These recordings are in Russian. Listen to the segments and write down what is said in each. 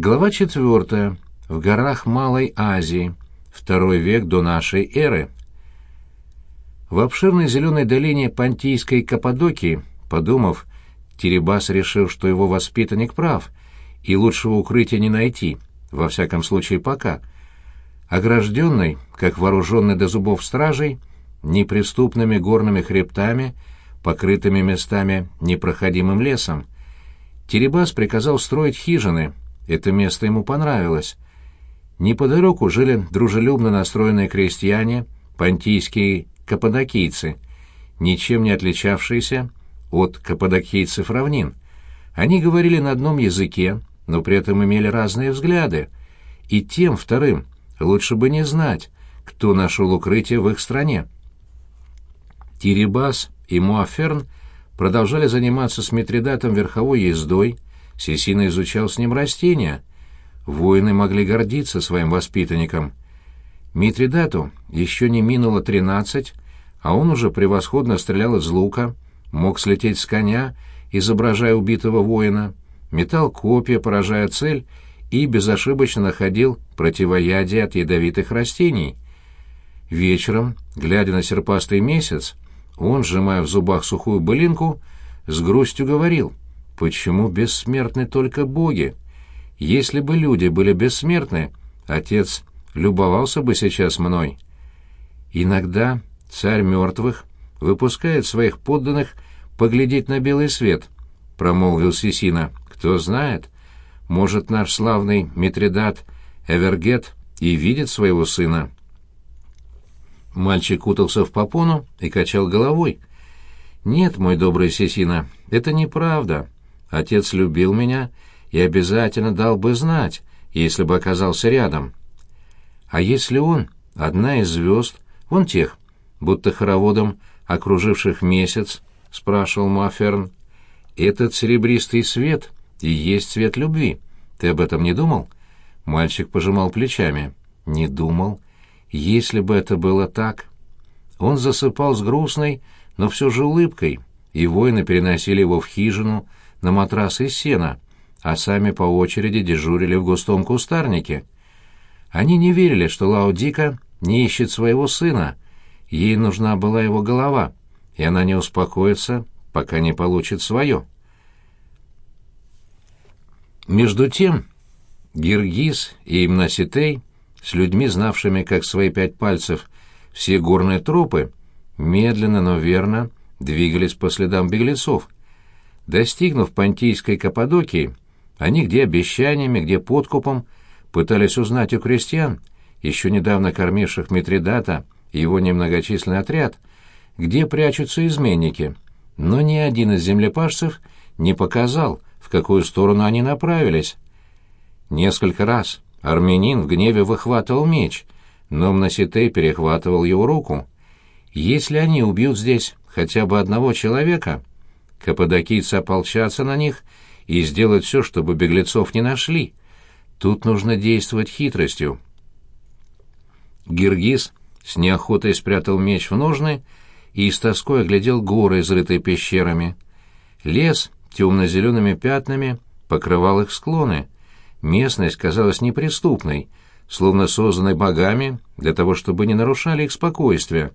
Глава четвертая. В горах Малой Азии. Второй век до нашей эры. В обширной зеленой долине Понтийской Каппадокии, подумав, Теребас решил, что его воспитанник прав, и лучшего укрытия не найти, во всяком случае пока. Огражденный, как вооруженный до зубов стражей, неприступными горными хребтами, покрытыми местами непроходимым лесом, Теребас приказал строить хижины. Это место ему понравилось. Неподалеку жили дружелюбно настроенные крестьяне, понтийские каппадокийцы, ничем не отличавшиеся от каппадокийцев равнин. Они говорили на одном языке, но при этом имели разные взгляды. И тем вторым лучше бы не знать, кто нашел укрытие в их стране. Тирибас и Муаферн продолжали заниматься с Митридатом верховой ездой, Сесина изучал с ним растения. Воины могли гордиться своим воспитанником. Митридату еще не минуло тринадцать, а он уже превосходно стрелял из лука, мог слететь с коня, изображая убитого воина, метал копья, поражая цель, и безошибочно находил противоядие от ядовитых растений. Вечером, глядя на серпастый месяц, он, сжимая в зубах сухую былинку, с грустью говорил, «Почему бессмертны только боги? Если бы люди были бессмертны, отец любовался бы сейчас мной». Иногда царь мертвых выпускает своих подданных поглядеть на белый свет, — промолвил Сисина. Кто знает, может, наш славный Митридат Эвергет и видит своего сына. Мальчик кутался в попону и качал головой. «Нет, мой добрый Сесина, это неправда. Отец любил меня и обязательно дал бы знать, если бы оказался рядом. А если он, одна из звезд, вон тех, будто хороводом окруживших месяц, — спрашивал Маферн, — этот серебристый свет и есть свет любви. Ты об этом не думал? Мальчик пожимал плечами. Не думал. Если бы это было так. Он засыпал с грустной, но все же улыбкой, и воины переносили его в хижину на матрас из сена, а сами по очереди дежурили в густом кустарнике. Они не верили, что Лаудика не ищет своего сына. Ей нужна была его голова, и она не успокоится, пока не получит свое. Между тем, Гиргиз и Имнаситей с людьми, знавшими как свои пять пальцев все горные тропы, медленно, но верно двигались по следам беглецов. Достигнув Понтийской Каппадокии, они где обещаниями, где подкупом пытались узнать у крестьян, еще недавно кормивших Митридата и его немногочисленный отряд, где прячутся изменники, но ни один из землепашцев не показал, в какую сторону они направились. Несколько раз Армянин в гневе выхватывал меч, но Мноситей перехватывал его руку. Если они убьют здесь хотя бы одного человека, каппадокийцы ополчатся на них и сделают все, чтобы беглецов не нашли. Тут нужно действовать хитростью. Гиргиз с неохотой спрятал меч в ножны и с тоской оглядел горы, изрытые пещерами. Лес темно-зелеными пятнами покрывал их склоны — Местность казалась неприступной, словно созданной богами для того, чтобы не нарушали их спокойствие.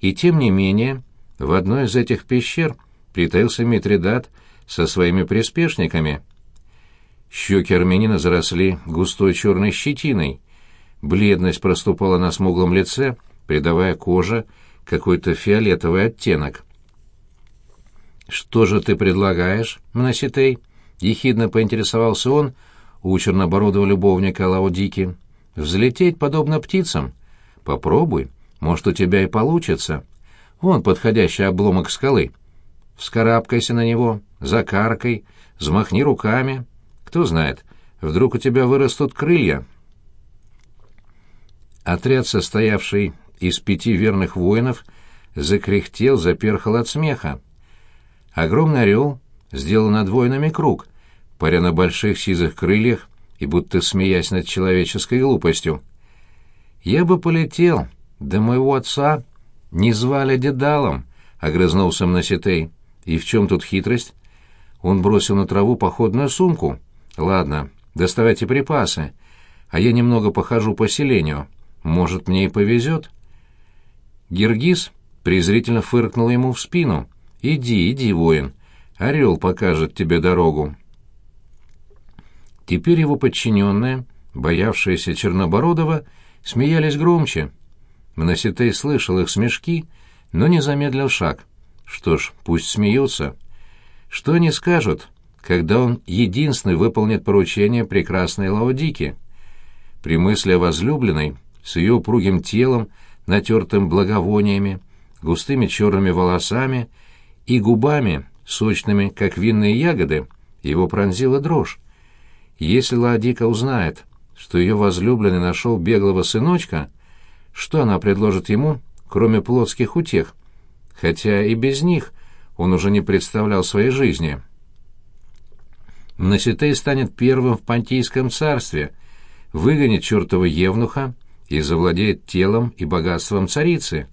И тем не менее, в одной из этих пещер притаился Митридат со своими приспешниками. Щеки армянина заросли густой черной щетиной. Бледность проступала на смуглом лице, придавая коже какой-то фиолетовый оттенок. «Что же ты предлагаешь, Мноситей?» — ехидно поинтересовался он, — у чернобородого любовника Лаодики. «Взлететь подобно птицам? Попробуй, может, у тебя и получится. Вон подходящий обломок скалы. Вскарабкайся на него, закаркай, взмахни руками. Кто знает, вдруг у тебя вырастут крылья». Отряд, состоявший из пяти верных воинов, закряхтел, заперхал от смеха. Огромный орел сделал над воинами круг, паря на больших сизых крыльях и будто смеясь над человеческой глупостью. «Я бы полетел, да моего отца не звали дедалом», — огрызнулся Мноситей. «И в чем тут хитрость?» Он бросил на траву походную сумку. «Ладно, доставайте припасы, а я немного похожу по селению. Может, мне и повезет?» Гиргиз презрительно фыркнул ему в спину. «Иди, иди, воин, орел покажет тебе дорогу». Теперь его подчиненные, боявшиеся Чернобородова, смеялись громче. Мноситей слышал их смешки, но не замедлил шаг. Что ж, пусть смеются. Что они скажут, когда он единственный выполнит поручение прекрасной Лаодики? При мысли о возлюбленной, с ее упругим телом, натертым благовониями, густыми черными волосами и губами, сочными, как винные ягоды, его пронзила дрожь. Если Ладика узнает, что ее возлюбленный нашел беглого сыночка, что она предложит ему, кроме плотских утех? Хотя и без них он уже не представлял своей жизни. Наситей станет первым в Понтийском царстве, выгонит чертова евнуха и завладеет телом и богатством царицы.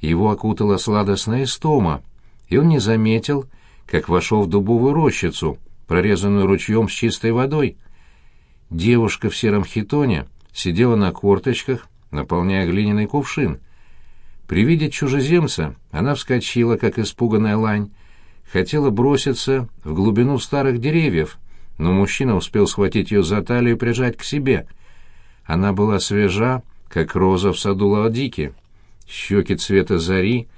Его окутала сладостная истома, и он не заметил, как вошел в дубовую рощицу, прорезанную ручьем с чистой водой. Девушка в сером хитоне сидела на корточках, наполняя глиняный кувшин. При виде чужеземца она вскочила, как испуганная лань, хотела броситься в глубину старых деревьев, но мужчина успел схватить ее за талию и прижать к себе. Она была свежа, как роза в саду Ладики щеки цвета зари,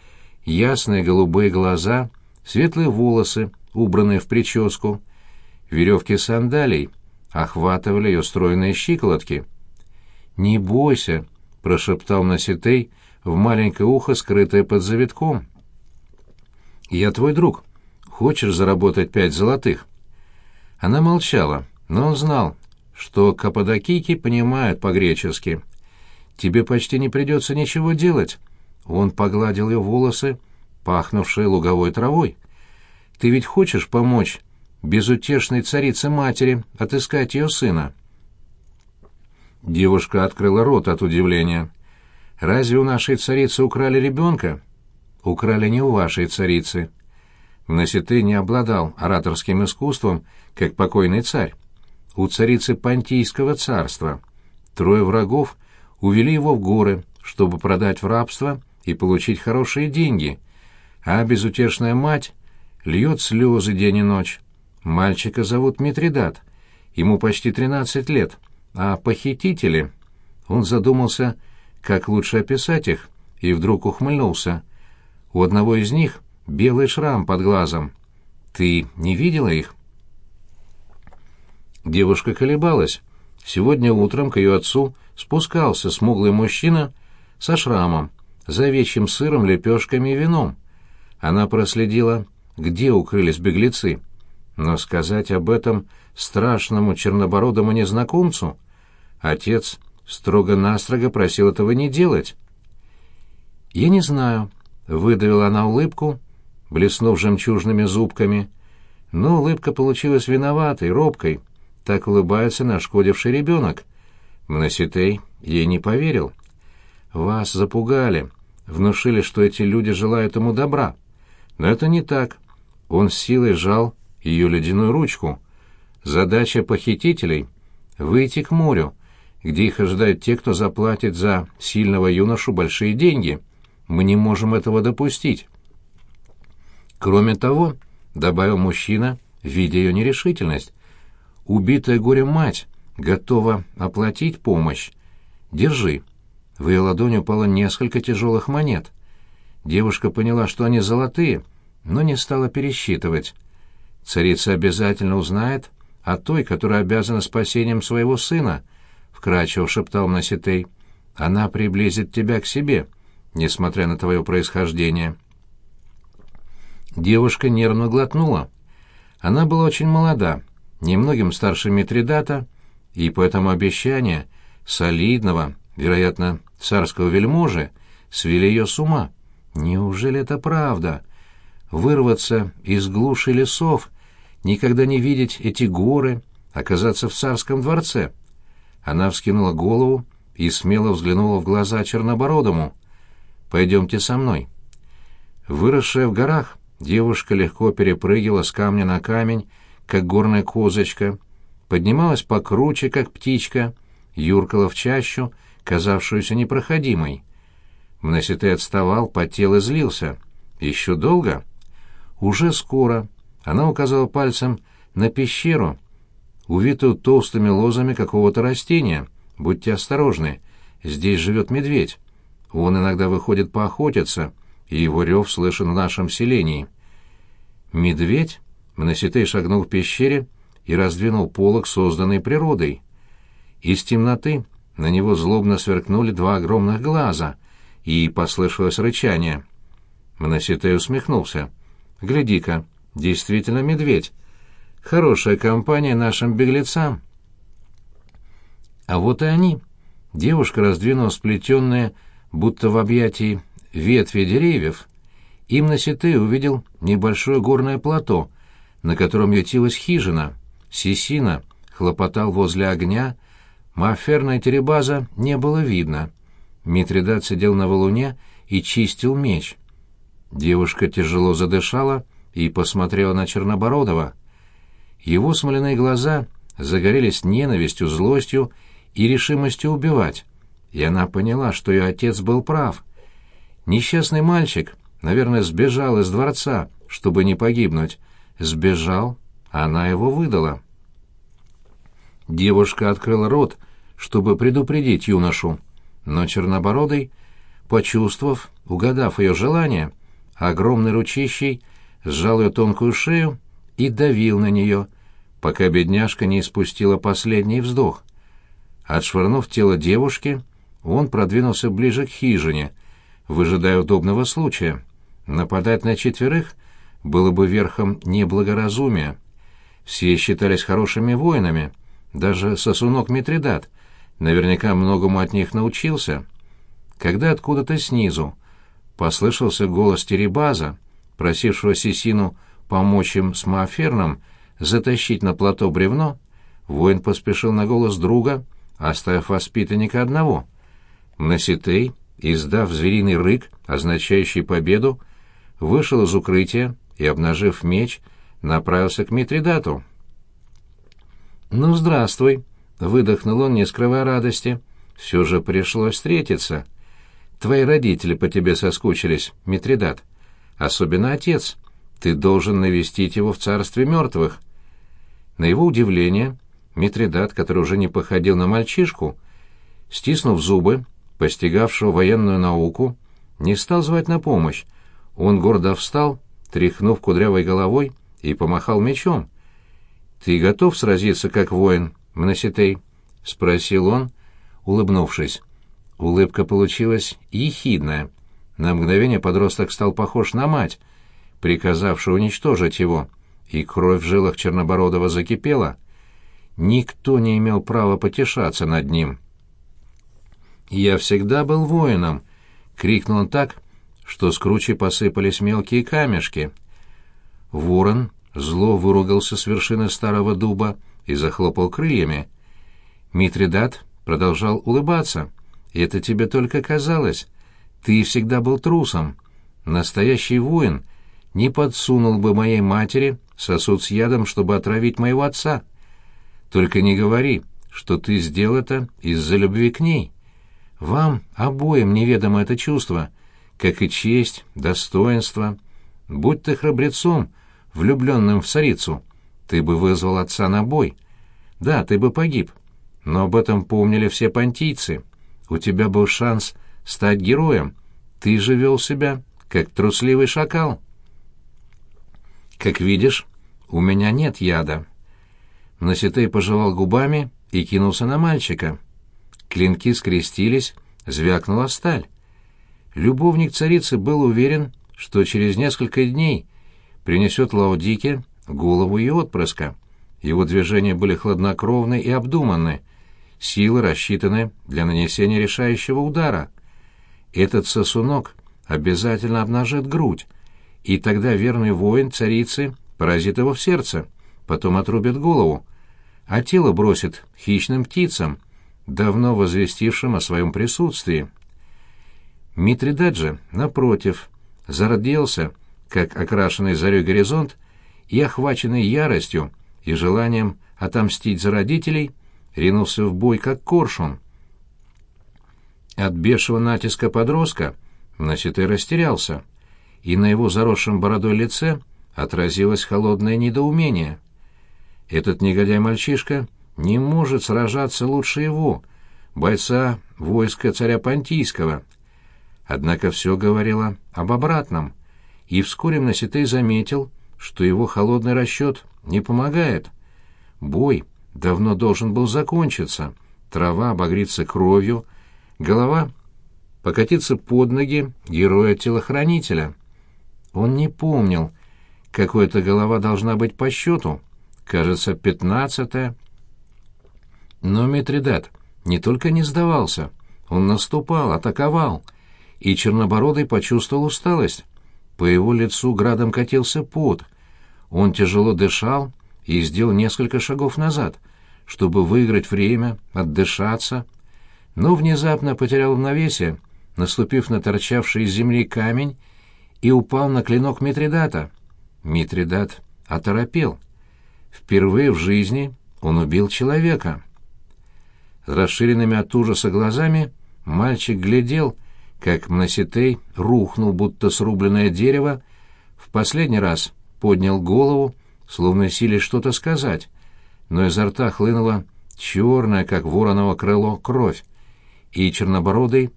ясные голубые глаза, светлые волосы, убранные в прическу. Веревки сандалий охватывали ее стройные щиколотки. «Не бойся», — прошептал Наситей в маленькое ухо, скрытое под завитком. «Я твой друг. Хочешь заработать пять золотых?» Она молчала, но он знал, что каппадокийки понимают по-гречески — тебе почти не придется ничего делать». Он погладил ее волосы, пахнувшие луговой травой. «Ты ведь хочешь помочь безутешной царице-матери отыскать ее сына?» Девушка открыла рот от удивления. «Разве у нашей царицы украли ребенка?» «Украли не у вашей царицы». Наситы не обладал ораторским искусством, как покойный царь. У царицы Понтийского царства. Трое врагов увели его в горы, чтобы продать в рабство и получить хорошие деньги, а безутешная мать льет слезы день и ночь. Мальчика зовут Митридат, ему почти тринадцать лет, а похитители... Он задумался, как лучше описать их, и вдруг ухмыльнулся. У одного из них белый шрам под глазом. Ты не видела их? Девушка колебалась. Сегодня утром к ее отцу спускался смуглый мужчина со шрамом, за овечьим сыром, лепешками и вином. Она проследила, где укрылись беглецы, но сказать об этом страшному чернобородому незнакомцу отец строго-настрого просил этого не делать. «Я не знаю», — выдавила она улыбку, блеснув жемчужными зубками, но улыбка получилась виноватой, робкой, так улыбается нашкодивший ребенок — Мноситей ей не поверил. «Вас запугали, внушили, что эти люди желают ему добра. Но это не так. Он с силой сжал ее ледяную ручку. Задача похитителей — выйти к морю, где их ожидают те, кто заплатит за сильного юношу большие деньги. Мы не можем этого допустить». Кроме того, — добавил мужчина, видя ее нерешительность, — убитая горем мать готова оплатить помощь. Держи». В ее ладони упало несколько тяжелых монет. Девушка поняла, что они золотые, но не стала пересчитывать. Царица обязательно узнает о той, которая обязана спасением своего сына, — вкрадчиво шептал Наситей. Она приблизит тебя к себе, несмотря на твое происхождение. Девушка нервно глотнула. Она была очень молода, немногим старше Митридата, и поэтому обещания солидного, вероятно, царского вельможи свели ее с ума. Неужели это правда? Вырваться из глуши лесов, никогда не видеть эти горы, оказаться в царском дворце? Она вскинула голову и смело взглянула в глаза Чернобородому. «Пойдемте со мной». Выросшая в горах, девушка легко перепрыгивала с камня на камень, как горная козочка — поднималась покруче, как птичка, юркала в чащу, казавшуюся непроходимой. Мноситей отставал, потел и злился. «Еще долго?» «Уже скоро». Она указала пальцем на пещеру, увитую толстыми лозами какого-то растения. «Будьте осторожны, здесь живет медведь. Он иногда выходит поохотиться, и его рев слышен в нашем селении». «Медведь?» Мноситей шагнул в пещере и раздвинул полог, созданный природой. Из темноты на него злобно сверкнули два огромных глаза, и послышалось рычание. Мноситей усмехнулся. «Гляди-ка, действительно медведь. Хорошая компания нашим беглецам». А вот и они. Девушка раздвинула сплетенные, будто в объятии ветви деревьев, и Мноситей увидел небольшое горное плато, на котором ютилась хижина. Сисина хлопотал возле огня, Маферна Теребаза не было видно. Митридат сидел на валуне и чистил меч. Девушка тяжело задышала и посмотрела на Чернобородова. Его смоляные глаза загорелись ненавистью, злостью и решимостью убивать, и она поняла, что ее отец был прав. Несчастный мальчик, наверное, сбежал из дворца, чтобы не погибнуть. Сбежал, она его выдала. Девушка открыла рот, чтобы предупредить юношу, но Чернобородый, почувствовав, угадав ее желание, огромной ручищей сжал ее тонкую шею и давил на нее, пока бедняжка не испустила последний вздох. Отшвырнув тело девушки, он продвинулся ближе к хижине, выжидая удобного случая. Нападать на четверых было бы верхом неблагоразумия. Все считались хорошими воинами — даже сосунок Митридат наверняка многому от них научился. Когда откуда-то снизу послышался голос Теребаза, просившего Сисину помочь им с Мааферном затащить на плато бревно, воин поспешил на голос друга, оставив воспитанника одного. Мноситей, издав звериный рык, означающий победу, вышел из укрытия и, обнажив меч, направился к Митридату. «Ну, здравствуй», — выдохнул он, не скрывая радости. «Все же пришлось встретиться. Твои родители по тебе соскучились, Митридат. Особенно отец. Ты должен навестить его в царстве мертвых». На его удивление, Митридат, который уже не походил на мальчишку, стиснув зубы, постигавшего военную науку, не стал звать на помощь. Он гордо встал, тряхнув кудрявой головой, и помахал мечом. «Ты готов сразиться как воин, Мноситей?» — спросил он, улыбнувшись. Улыбка получилась ехидная. На мгновение подросток стал похож на мать, приказавшую уничтожить его, и кровь в жилах Чернобородова закипела. Никто не имел права потешаться над ним. «Я всегда был воином!» — крикнул он так, что с кручи посыпались мелкие камешки. Ворон зло выругался с вершины старого дуба и захлопал крыльями. Митридат продолжал улыбаться. «Это тебе только казалось. Ты всегда был трусом. Настоящий воин не подсунул бы моей матери сосуд с ядом, чтобы отравить моего отца. Только не говори, что ты сделал это из-за любви к ней. Вам обоим неведомо это чувство, как и честь, достоинство. Будь ты храбрецом, — влюбленным в царицу, ты бы вызвал отца на бой. Да, ты бы погиб. Но об этом помнили все понтийцы. У тебя был шанс стать героем. Ты же вел себя, как трусливый шакал. Как видишь, у меня нет яда. Наситей пожевал губами и кинулся на мальчика. Клинки скрестились, звякнула сталь. Любовник царицы был уверен, что через несколько дней принесет Лаудике голову ее отпрыска. Его движения были хладнокровны и обдуманны, силы рассчитаны для нанесения решающего удара. Этот сосунок обязательно обнажит грудь, и тогда верный воин царицы поразит его в сердце, потом отрубит голову, а тело бросит хищным птицам, давно возвестившим о своем присутствии. Митридаджи, напротив, зародился — как окрашенный зарей горизонт, и, охваченный яростью, и желанием отомстить за родителей, ринулся в бой как коршун. От бешего натиска подростка Наситый растерялся, и на его заросшем бородой лице отразилось холодное недоумение. Этот негодяй-мальчишка не может сражаться лучше его, бойца войска царя Понтийского. Однако все говорило об обратном, и вскоре Наситый заметил, что его холодный расчет не помогает. Бой давно должен был закончиться, трава обогрится кровью, голова покатится под ноги героя-телохранителя. Он не помнил, какой эта голова должна быть по счету, кажется, пятнадцатая. Но Митридат не только не сдавался, он наступал, атаковал, и Чернобородый почувствовал усталость. По его лицу градом катился пот. Он тяжело дышал и сделал несколько шагов назад, чтобы выиграть время, отдышаться, но внезапно потерял равновесие, наступив на торчавший из земли камень, и упал на клинок Митридата. Митридат оторопел. Впервые в жизни он убил человека. Расширенными от ужаса глазами мальчик глядел, как Мноситей рухнул, будто срубленное дерево, в последний раз поднял голову, словно силе что-то сказать, но изо рта хлынула черная, как вороново крыло, кровь, и чернобородый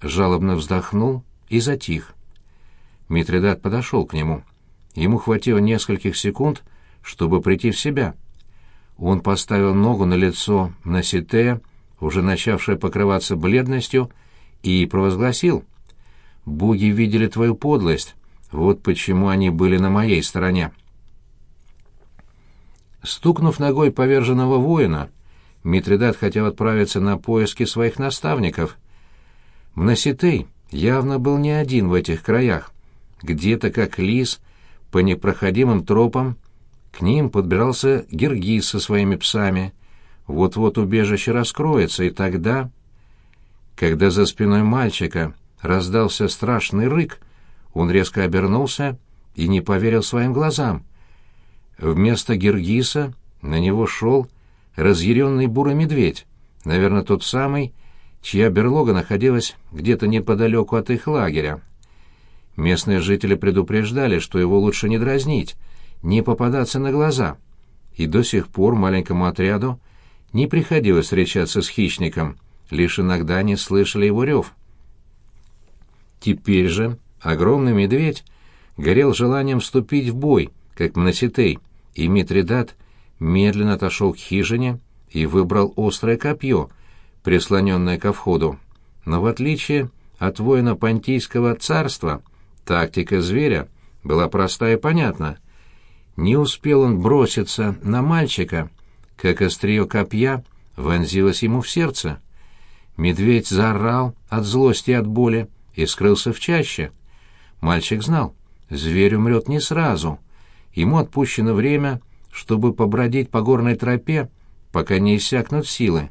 жалобно вздохнул и затих. Митридат подошел к нему. Ему хватило нескольких секунд, чтобы прийти в себя. Он поставил ногу на лицо Наситея, уже начавшее покрываться бледностью, и провозгласил. «Боги видели твою подлость, вот почему они были на моей стороне». Стукнув ногой поверженного воина, Митридат хотел отправиться на поиски своих наставников. Мноситей явно был не один в этих краях. Где-то, как лис, по непроходимым тропам, к ним подбирался Гергиз со своими псами. Вот-вот убежище раскроется, и тогда... Когда за спиной мальчика раздался страшный рык, он резко обернулся и не поверил своим глазам. Вместо Гергиса на него шел разъяренный бурый медведь, наверное, тот самый, чья берлога находилась где-то неподалеку от их лагеря. Местные жители предупреждали, что его лучше не дразнить, не попадаться на глаза, и до сих пор маленькому отряду не приходилось встречаться с хищником, лишь иногда они слышали его рев. Теперь же огромный медведь горел желанием вступить в бой, как Мноситей, и Митридат медленно отошел к хижине и выбрал острое копье, прислоненное ко входу. Но в отличие от воина Понтийского царства, тактика зверя была проста и понятна. Не успел он броситься на мальчика, как острие копья вонзилось ему в сердце. Медведь заорал от злости и от боли и скрылся в чаще. Мальчик знал, зверь умрет не сразу. Ему отпущено время — чтобы побродить по горной тропе, пока не иссякнут силы.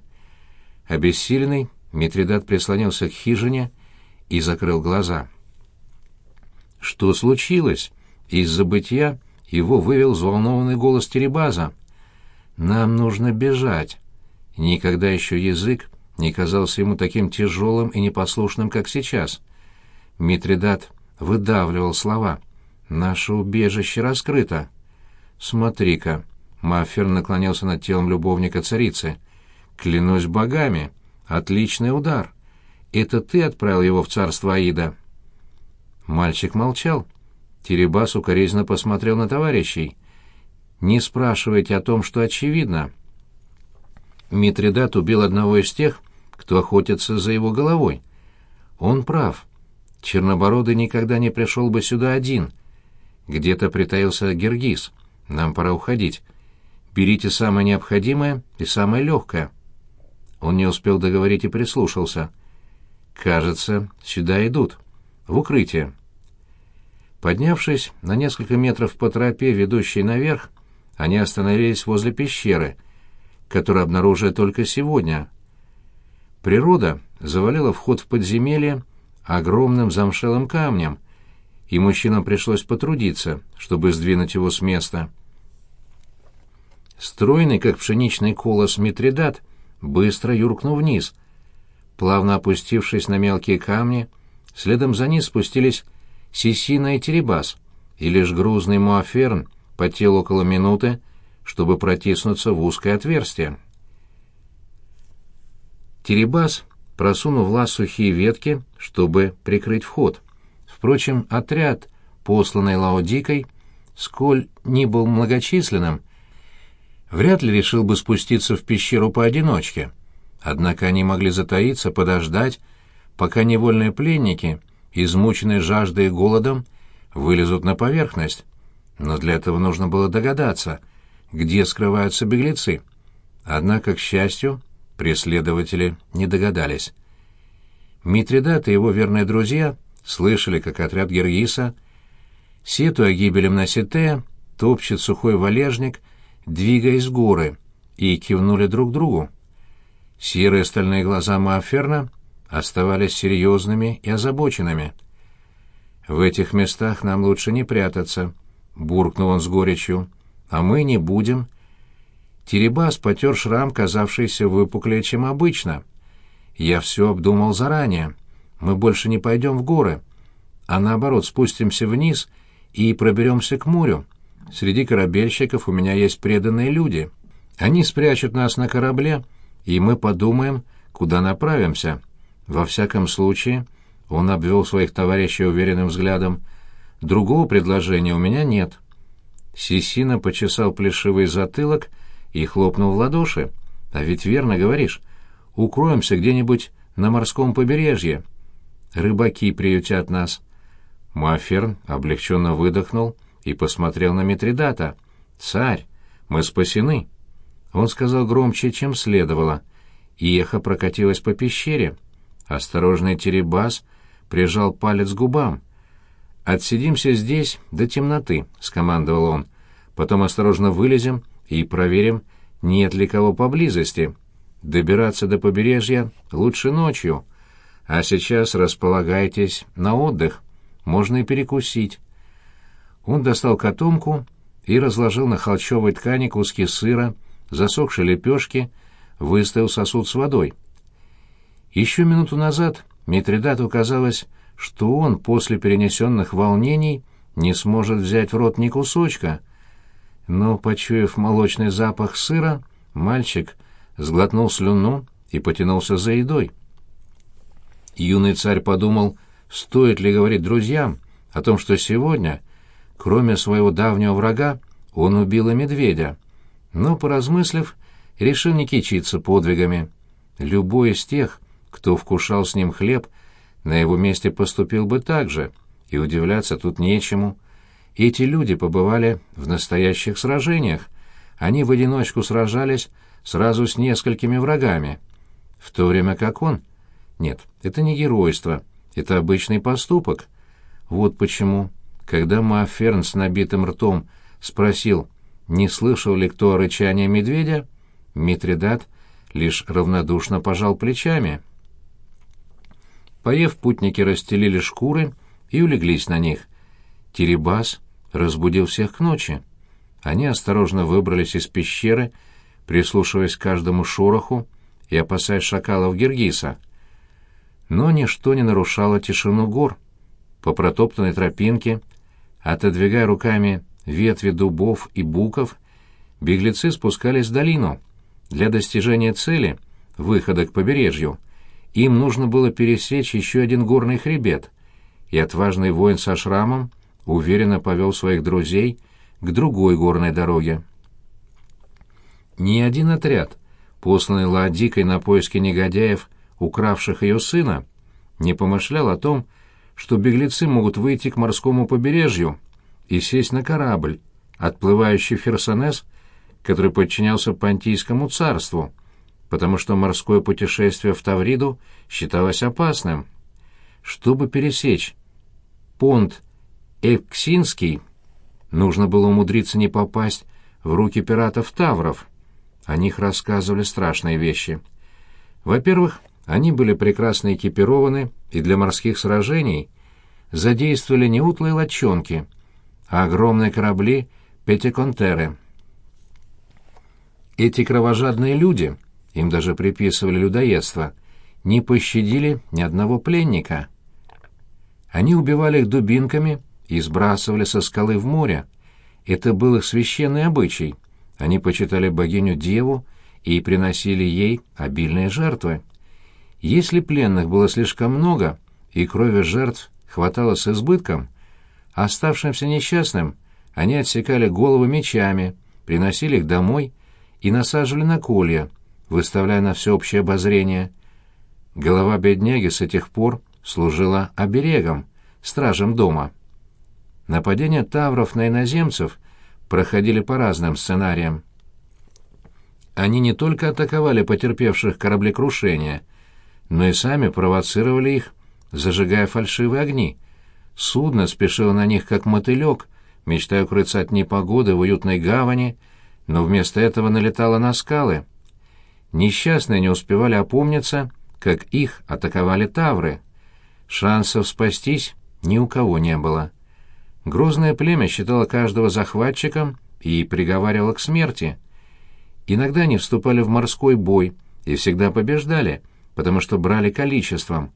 Обессиленный, Митридат прислонился к хижине и закрыл глаза. Что случилось? Из забытья его вывел взволнованный голос Теребаза. «Нам нужно бежать». Никогда еще язык не казался ему таким тяжелым и непослушным, как сейчас. Митридат выдавливал слова. «Наше убежище раскрыто». «Смотри-ка!» — Маффер наклонился над телом любовника царицы. «Клянусь богами! Отличный удар! Это ты отправил его в царство Аида?» Мальчик молчал. Теребас укоризненно посмотрел на товарищей. «Не спрашивайте о том, что очевидно». Митридат убил одного из тех, кто охотится за его головой. Он прав. Чернобородый никогда не пришел бы сюда один. Где-то притаился Гергиз. Нам пора уходить. Берите самое необходимое и самое легкое». Он не успел договорить и прислушался. «Кажется, сюда идут. В укрытие». Поднявшись на несколько метров по тропе, ведущей наверх, они остановились возле пещеры, которую обнаружили только сегодня. Природа завалила вход в подземелье огромным замшелым камнем, и мужчинам пришлось потрудиться, чтобы сдвинуть его с места. Стройный, как пшеничный колос, Митридат быстро юркнул вниз. Плавно опустившись на мелкие камни, следом за ним спустились Сисина и Теребас, и лишь грузный Муаферн потел около минуты, чтобы протиснуться в узкое отверстие. Теребас просунул в лаз сухие ветки, чтобы прикрыть вход. Впрочем, отряд, посланный Лаодикой, сколь ни был многочисленным, вряд ли решил бы спуститься в пещеру поодиночке. Однако они могли затаиться, подождать, пока невольные пленники, измученные жаждой и голодом, вылезут на поверхность. Но для этого нужно было догадаться, где скрываются беглецы. Однако, к счастью, преследователи не догадались. Митридат и его верные друзья слышали, как отряд Гергиса, сетуя гибелем на Сетея, топчет сухой валежник, двигаясь в горы, и кивнули друг другу. Серые стальные глаза Мааферна оставались серьезными и озабоченными. «В этих местах нам лучше не прятаться», — буркнул он с горечью. «А мы не будем». Теребас потер шрам, казавшийся выпуклее, чем обычно. «Я все обдумал заранее. Мы больше не пойдем в горы, а наоборот спустимся вниз и проберемся к морю. Среди корабельщиков у меня есть преданные люди. Они спрячут нас на корабле, и мы подумаем, куда направимся. Во всяком случае...» Он обвел своих товарищей уверенным взглядом. «Другого предложения у меня нет». Сисина почесал плешивый затылок и хлопнул в ладоши. «А ведь верно говоришь. Укроемся где-нибудь на морском побережье. Рыбаки приютят нас». Маферн облегченно выдохнул и посмотрел на Митридата. «Царь, мы спасены!» Он сказал громче, чем следовало, и эхо прокатилось по пещере. Осторожный Теребас прижал палец к губам. «Отсидимся здесь до темноты», — скомандовал он. «Потом осторожно вылезем и проверим, нет ли кого поблизости. Добираться до побережья лучше ночью. А сейчас располагайтесь на отдых. Можно и перекусить». Он достал котомку и разложил на холчевой ткани куски сыра, засохшие лепешки, выставил сосуд с водой. Еще минуту назад Митридату казалось, что он после перенесенных волнений не сможет взять в рот ни кусочка. Но, почуяв молочный запах сыра, мальчик сглотнул слюну и потянулся за едой. Юный царь подумал, стоит ли говорить друзьям о том, что сегодня, кроме своего давнего врага, он убил и медведя. Но, поразмыслив, решил не кичиться подвигами. Любой из тех, кто вкушал с ним хлеб, на его месте поступил бы так же, и удивляться тут нечему. Эти люди побывали в настоящих сражениях. Они в одиночку сражались сразу с несколькими врагами. В то время как он... Нет, это не геройство, это обычный поступок. Вот почему, когда Маферн с набитым ртом спросил, не слышал ли кто о рычании медведя, Митридат лишь равнодушно пожал плечами. Поев, путники расстелили шкуры и улеглись на них. Теребас разбудил всех к ночи. Они осторожно выбрались из пещеры, прислушиваясь к каждому шороху и опасаясь шакалов Гергиса. Но ничто не нарушало тишину гор. По протоптанной тропинке, отодвигая руками ветви дубов и буков, беглецы спускались в долину. Для достижения цели, выхода к побережью — им нужно было пересечь еще один горный хребет, и отважный воин со шрамом уверенно повел своих друзей к другой горной дороге. Ни один отряд, посланный Ладикой на поиски негодяев, укравших ее сына, не помышлял о том, что беглецы могут выйти к морскому побережью и сесть на корабль, отплывающий в Херсонес, который подчинялся Понтийскому царству, потому что морское путешествие в Тавриду считалось опасным. Чтобы пересечь понт Эксинский, нужно было умудриться не попасть в руки пиратов-тавров. О них рассказывали страшные вещи. Во-первых, они были прекрасно экипированы и для морских сражений задействовали не утлые лодчонки, а огромные корабли Петеконтеры. Эти кровожадные люди, им даже приписывали людоедство, не пощадили ни одного пленника. Они убивали их дубинками и сбрасывали со скалы в море. Это был их священный обычай. Они почитали богиню-деву и приносили ей обильные жертвы. Если пленных было слишком много и крови жертв хватало с избытком, оставшимся несчастным они отсекали головы мечами, приносили их домой и насаживали на колья, выставляя на всеобщее обозрение. Голова бедняги с этих пор служила оберегом, стражем дома. Нападения тавров на иноземцев проходили по разным сценариям. Они не только атаковали потерпевших кораблекрушения, но и сами провоцировали их, зажигая фальшивые огни. Судно спешило на них, как мотылек, мечтая укрыться от непогоды в уютной гавани, но вместо этого налетало на скалы. Несчастные не успевали опомниться, как их атаковали тавры. Шансов спастись ни у кого не было. Грозное племя считало каждого захватчиком и приговаривало к смерти. Иногда они вступали в морской бой и всегда побеждали, потому что брали количеством.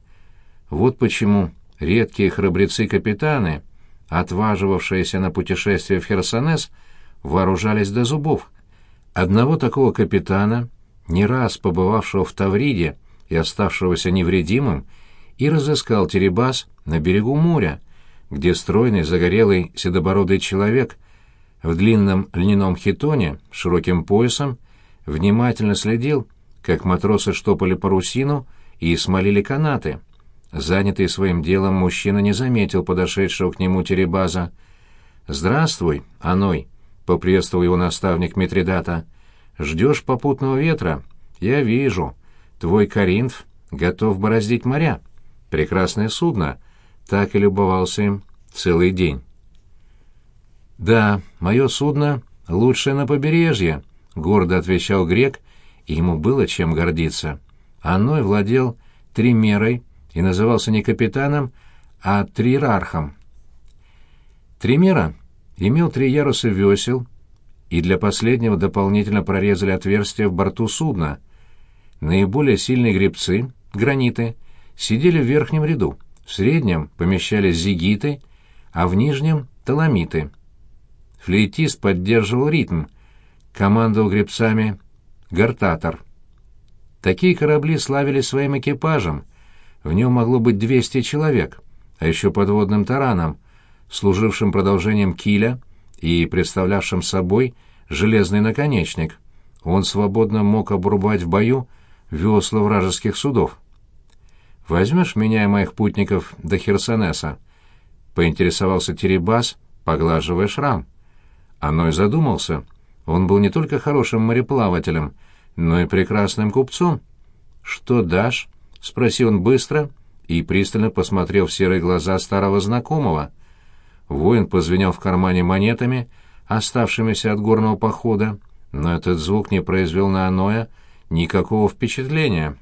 Вот почему редкие храбрецы-капитаны, отваживавшиеся на путешествие в Херсонес, вооружались до зубов. Одного такого капитана, не раз побывавшего в Тавриде и оставшегося невредимым, и разыскал Теребас на берегу моря, где стройный, загорелый, седобородый человек в длинном льняном хитоне с широким поясом внимательно следил, как матросы штопали парусину и смолили канаты. Занятый своим делом, мужчина не заметил подошедшего к нему Теребаза. «Здравствуй, Аной!» — поприветствовал его наставник Митридата. «Ждешь попутного ветра? Я вижу. Твой Каринф готов бороздить моря. Прекрасное судно. Так и любовался им целый день». «Да, мое судно лучшее на побережье», — гордо отвечал грек, и ему было чем гордиться. Аной владел тримерой и назывался не капитаном, а трирархом. Тримера имел три яруса весел, и для последнего дополнительно прорезали отверстия в борту судна. Наиболее сильные гребцы, граниты, сидели в верхнем ряду, в среднем помещались зигиты, а в нижнем — таламиты. Флейтист поддерживал ритм, командовал гребцами гортатор. Такие корабли славились своим экипажем, в нем могло быть 200 человек, а еще подводным тараном, служившим продолжением киля и представлявшим собой железный наконечник. Он свободно мог обрубать в бою весла вражеских судов. «Возьмешь меня и моих путников до Херсонеса?» — поинтересовался Теребас, поглаживая шрам. Оно и задумался. Он был не только хорошим мореплавателем, но и прекрасным купцом. «Что дашь?» — спросил он быстро и пристально посмотрел в серые глаза старого знакомого — Воин позвенел в кармане монетами, оставшимися от горного похода, но этот звук не произвел на Аноя никакого впечатления.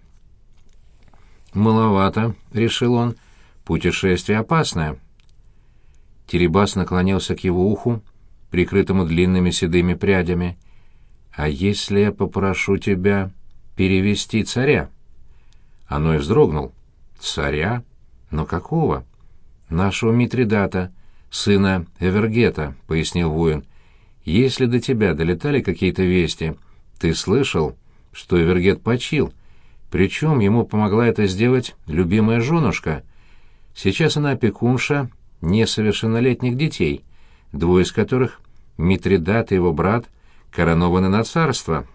«Маловато», — решил он, — «путешествие опасное». Теребас наклонился к его уху, прикрытому длинными седыми прядями. «А если я попрошу тебя перевести царя?» Оно и вздрогнул. «Царя? Но какого?» «Нашего Митридата», сына Эвергета», — пояснил воин. «Если до тебя долетали какие-то вести, ты слышал, что Эвергет почил, причем ему помогла это сделать любимая женушка. Сейчас она опекунша несовершеннолетних детей, двое из которых, Митридат и его брат, коронованы на царство.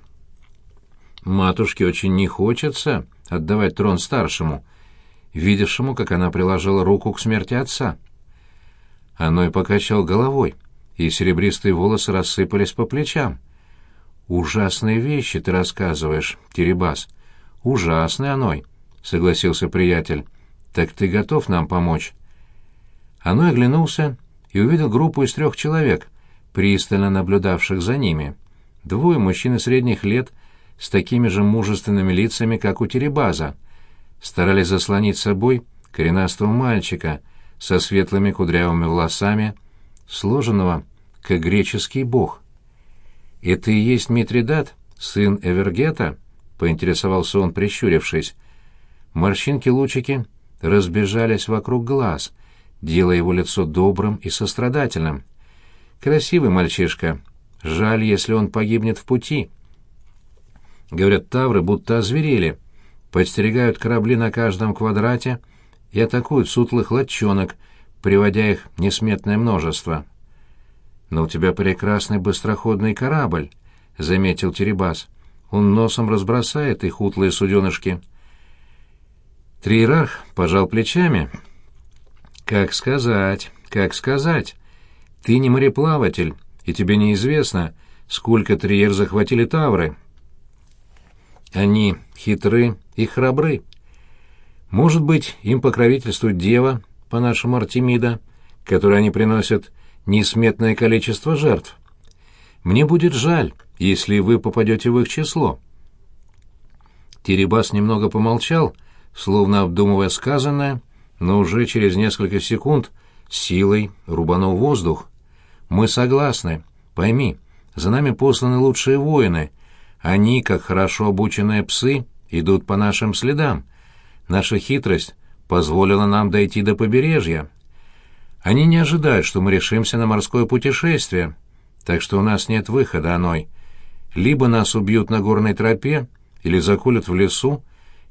Матушке очень не хочется отдавать трон старшему, видевшему, как она приложила руку к смерти отца. Оно и покачал головой, и серебристые волосы рассыпались по плечам. «Ужасные вещи ты рассказываешь, Теребас». «Ужасный, Аной», — согласился приятель. «Так ты готов нам помочь?» Аной оглянулся и увидел группу из трех человек, пристально наблюдавших за ними. Двое мужчин средних лет с такими же мужественными лицами, как у Теребаза, старались заслонить собой коренастого мальчика — со светлыми кудрявыми волосами, сложенного, как греческий бог. «Это и есть Митридат?» — сын Эвергета?» — поинтересовался он, прищурившись. Морщинки-лучики разбежались вокруг глаз, делая его лицо добрым и сострадательным. «Красивый мальчишка. Жаль, если он погибнет в пути». Говорят, тавры будто озверели, подстерегают корабли на каждом квадрате и атакуют сутлых лодчонок, приводя их несметное множество. «Но у тебя прекрасный быстроходный корабль», — заметил Теребас. «Он носом разбросает их утлые суденышки». Триерарх пожал плечами. «Как сказать, как сказать. Ты не мореплаватель, и тебе неизвестно, сколько триер захватили тавры». Они хитры и храбры. Может быть, им покровительствует дева, по-нашему Артемида, которой они приносят несметное количество жертв. Мне будет жаль, если вы попадете в их число. Теребас немного помолчал, словно обдумывая сказанное, но уже через несколько секунд силой рубанул воздух. «Мы согласны. Пойми, за нами посланы лучшие воины, они, как хорошо обученные псы, идут по нашим следам. Наша хитрость позволила нам дойти до побережья. Они не ожидают, что мы решимся на морское путешествие, так что у нас нет выхода, Аной. Либо нас убьют на горной тропе, или заколют в лесу,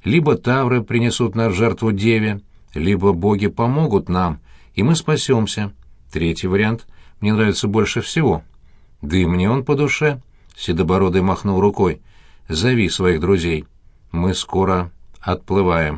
либо тавры принесут нас жертву деве, либо боги помогут нам, и мы спасемся. Третий вариант мне нравится больше всего. Да и мне он по душе». Седобородый махнул рукой. «Зови своих друзей. Мы скоро отплываем».